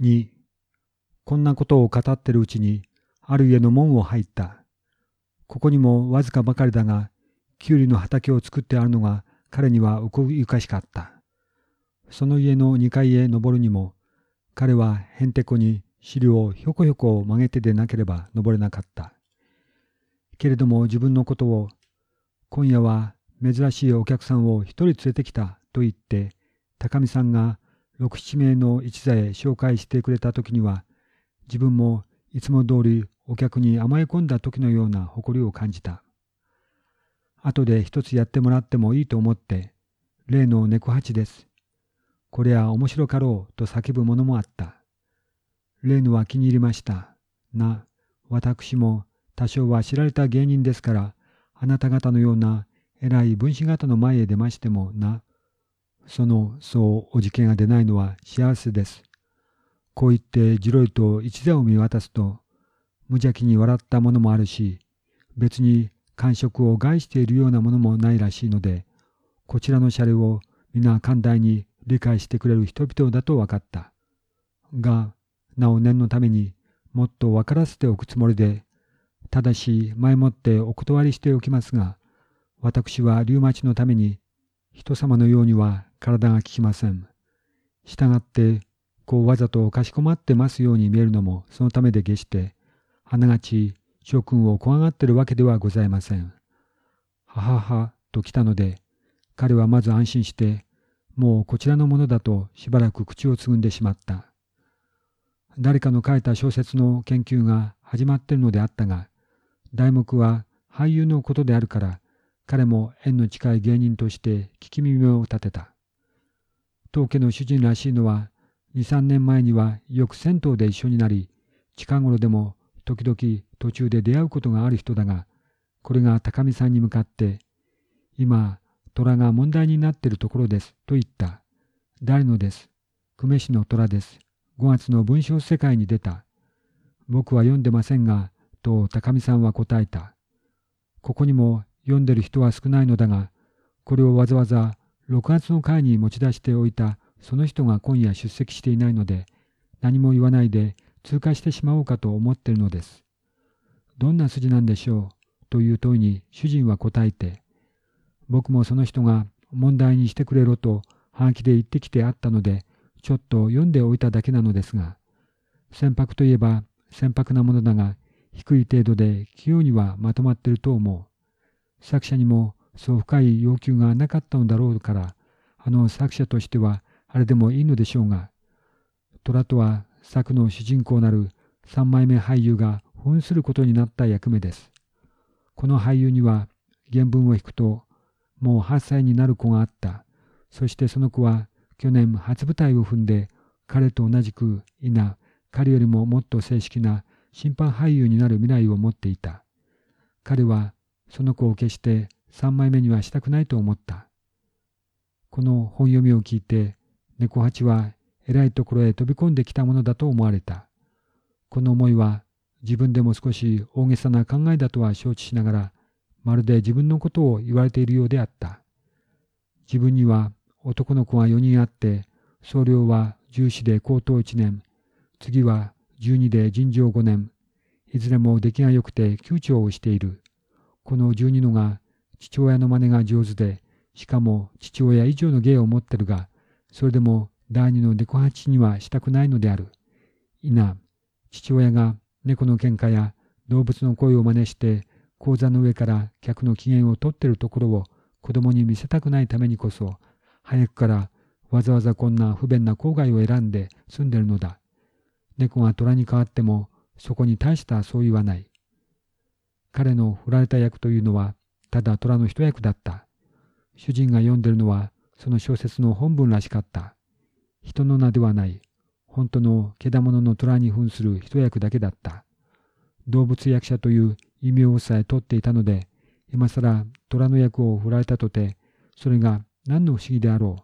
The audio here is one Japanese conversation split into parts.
2こんなことを語ってるうちにある家の門を入った。ここにもわずかばかりだが、きゅうりの畑を作ってあるのが彼にはこゆかしかった。その家の2階へ登るにも、彼はへんてこに尻をひょこひょこ曲げてでなければ登れなかった。けれども自分のことを、今夜は珍しいお客さんを一人連れてきたと言って、高見さんが六七名の一座へ紹介してくれた時には、自分もいつも通りお客に甘え込んだ時のような誇りを感じた。後で一つやってもらってもいいと思って、例の猫八です。これは面白かろうと叫ぶものもあった。例のは気に入りました。な、私も多少は知られた芸人ですから、あなた方のような偉い分子型の前へ出ましてもな、その、そうおじけが出ないのは幸せです。こう言ってじろりと一座を見渡すと、無邪気に笑ったものもあるし、別に感触を害しているようなものもないらしいので、こちらのシャレを皆寛大に理解してくれる人々だと分かった。が、なお念のためにもっと分からせておくつもりで、ただし前もってお断りしておきますが、私はリウマチのために人様のようには体が効きません。したがって、こうわざとかしこまってますように見えるのもそのためで決して、あながち諸君を怖がってるわけではございません。はははと来たので、彼はまず安心して、もうこちらのものだとしばらく口をつぐんでしまった。誰かの書いた小説の研究が始まってるのであったが、題目は俳優のことであるから、彼も縁の近い芸人として聞き耳を立てた。当家の主人らしいのは、二三年前にはよく銭湯で一緒になり、近頃でも時々途中で出会うことがある人だが、これが高見さんに向かって、今、虎が問題になっているところですと言った。誰のです？久米市の虎です。5月の文章世界に出た。僕は読んでませんが、と高見さんは答えた。ここにも読んでる人は少ないのだが、これをわざわざ6月の会に持ち出しておいたその人が今夜出席していないので、何も言わないで通過してしまおうかと思ってるのです。どんな筋なんでしょうという問いに主人は答えて、僕もその人が問題にしてくれろと半気で言ってきてあったので、ちょっと読んでおいただけなのですが、船舶といえば船舶なものだが、低い程度で器用にはまとまってると思う。作者にもそう深い要求がなかったのだろうから、あの作者としてはあれでもいいのでしょうが、虎とは作の主人公なる三枚目俳優が扮することになった役目です。この俳優には原文を引くと、もう8歳になる子があった。そしてその子は去年初舞台を踏んで、彼と同じく稲、彼よりももっと正式な審判俳優になる未来を持っていた。彼はその子を決して三枚目にはしたくないと思った。この本読みを聞いて、猫八は偉いところへ飛び込んできたものだと思われた。この思いは自分でも少し大げさな考えだとは承知しながら、まるで自分のことを言われているようであった。自分には男の子が4人あって、総領は14で高等1年、次は12で尋常5年、いずれも出来が良くて窮長をしている。この12のが父親の真似が上手で、しかも父親以上の芸を持ってるが、それでも第二の猫八にはしたくないのである。いな、父親が猫の喧嘩や動物の声を真似して講座の上から客の機嫌を取ってるところを子供に見せたくないためにこそ、早くからわざわざこんな不便な郊外を選んで住んでるのだ。猫が虎に変わってもそこに大したそう言わない。彼の振られた役というのは、ただ虎の一役だった。主人が読んでるのは、その小説の本文らしかった。人の名ではない、本当の獣の虎に扮する一役だけだった。動物役者という異名をさえ取っていたので、今更虎の役を振られたとて、それが何の不思議であろう。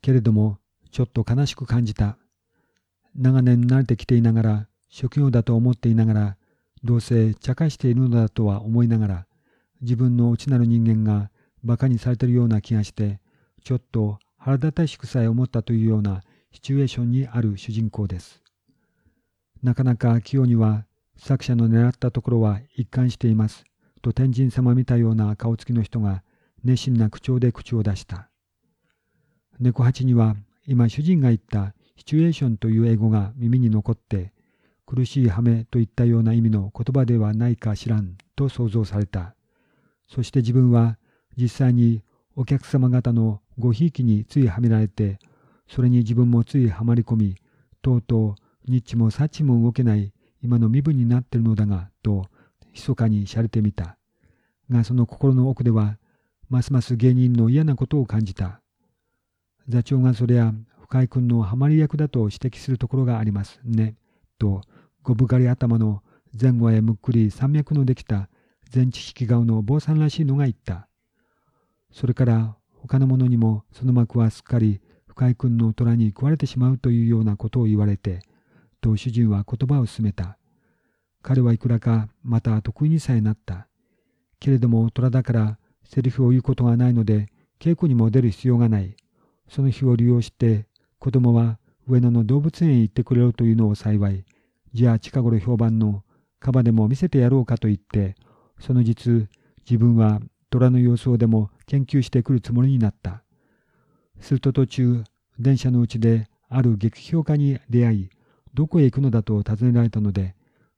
けれども、ちょっと悲しく感じた。長年慣れてきていながら、職業だと思っていながら、どうせ茶化しているのだとは思いながら、自分の内なる人間が馬鹿にされてるような気がして、ちょっと腹立たしくさえ思ったというようなシチュエーションにある主人公です。なかなか清には作者の狙ったところは一貫していますと天神様見たような顔つきの人が熱心な口調で口を出した。猫八には今主人が言ったシチュエーションという英語が耳に残って苦しい羽目といったような意味の言葉ではないか知らんと想像された。そして自分は実際にお客様方のごひいきについはめられて、それに自分もついはまり込み、とうとうニッチもサッチも動けない今の身分になってるのだが、と密かにしゃれてみた。がその心の奥では、ますます芸人の嫌なことを感じた。座長がそれは深井君のハマり役だと指摘するところがありますね。とごぶがり頭の前後へむっくり山脈のできた全知識顔のお坊さんらしいのが言った。それから他の者にもその幕はすっかり深井君の虎に食われてしまうというようなことを言われて、と主人は言葉を進めた。彼はいくらかまた得意にさえなった。けれども虎だからセリフを言うことがないので稽古にも出る必要がない。その日を利用して子供は上野の動物園へ行ってくれるというのを幸い、じゃあ近頃評判のカバでも見せてやろうかと言って、その実、自分は虎の様子をでも研究してくるつもりになった。すると途中、電車のうちである劇評家に出会い、どこへ行くのだと尋ねられたので、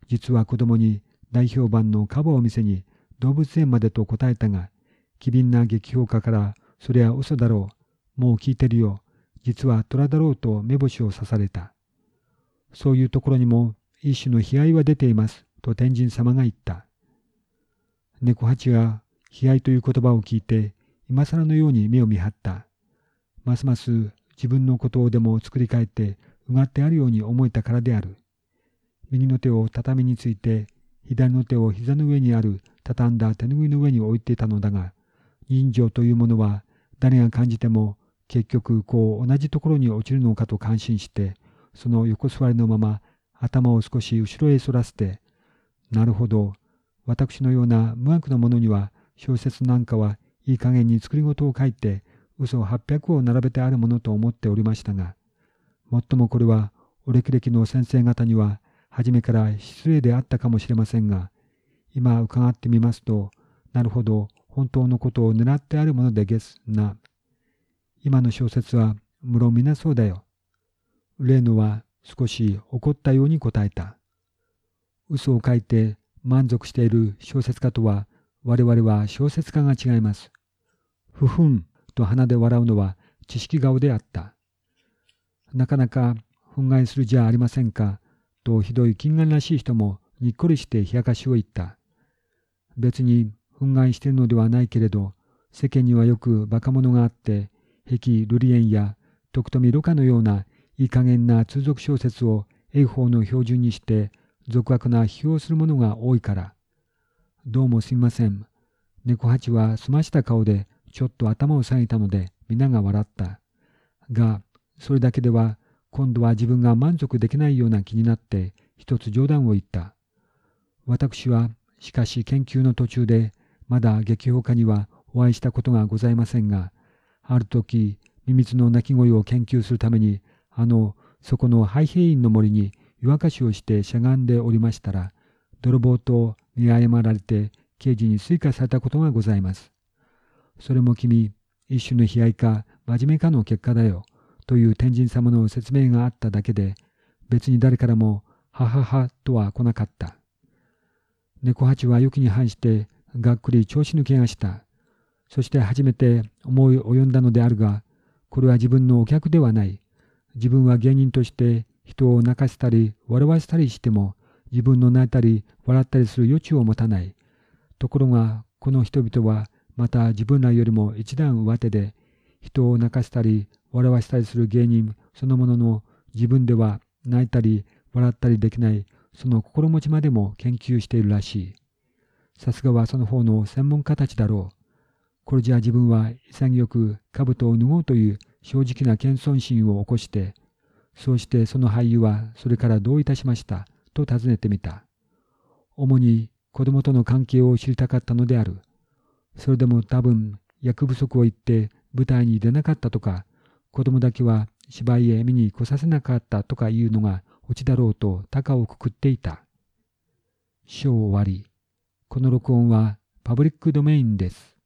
実は子供に代表版のカバを見せに動物園までと答えたが、機敏な劇評家から、それは嘘だろう。もう聞いてるよ。実は虎だろうと目星を刺された。そういうところにも一種の悲哀は出ていますと天神様が言った。猫八が悲哀という言葉を聞いて今更のように目を見張った。ますます自分のことをでも作り変えてうがってあるように思えたからである。右の手を畳について左の手を膝の上にある畳んだ手拭いの上に置いていたのだが、人情というものは誰が感じても結局こう同じところに落ちるのかと感心して、その横座りのまま頭を少し後ろへ反らせて、なるほど、私のような無悪な者には小説なんかはいい加減に作り事を書いて嘘800を並べてあるものと思っておりましたが、もっともこれはお歴々の先生方には初めから失礼であったかもしれませんが、今伺ってみますと、なるほど本当のことを狙ってあるものでゲスな。今の小説は無論皆そうだよ。例のは少し怒ったように答えた。嘘を書いて満足している小説家とは我々は小説家が違います。ふふんと鼻で笑うのは知識顔であった。なかなか憤慨するじゃありませんかとひどい金眼らしい人もにっこりして冷やかしを言った。別に憤慨してるのではないけれど世間にはよくバカ者があって壁瑠璃園や徳富盧家のようないい加減な通俗小説を英法の標準にして俗悪な批評する者が多いから。どうもすみません。猫八は澄ました顔でちょっと頭を下げたので皆が笑った。が、それだけでは今度は自分が満足できないような気になって一つ冗談を言った。私はしかし研究の途中でまだ劇評家にはお会いしたことがございませんが、ある時、ミミズの鳴き声を研究するためにあの、そこのハイヘインの森に湯沸かしをしてしゃがんでおりましたら、泥棒と見誤られて刑事に追加されたことがございます。それも君、一種の悲哀か真面目かの結果だよ、という天神様の説明があっただけで、別に誰からも、はははとは来なかった。猫八は良きに反して、がっくり調子抜けがした。そして初めて思い及んだのであるが、これは自分のお客ではない。自分は芸人として人を泣かせたり笑わせたりしても自分の泣いたり笑ったりする余地を持たない。ところがこの人々はまた自分らよりも一段上手で人を泣かせたり笑わせたりする芸人そのものの自分では泣いたり笑ったりできないその心持ちまでも研究しているらしい。さすがはその方の専門家たちだろう。これじゃ自分は潔く兜を脱ごうという正直な謙遜心を起こして、そうしてその俳優はそれからどういたしましたと尋ねてみた。主に子供との関係を知りたかったのである。それでも多分役不足を言って舞台に出なかったとか、子供だけは芝居へ見に来させなかったとかいうのがオチだろうと高をくくっていた。章終わり。この録音はパブリックドメインです。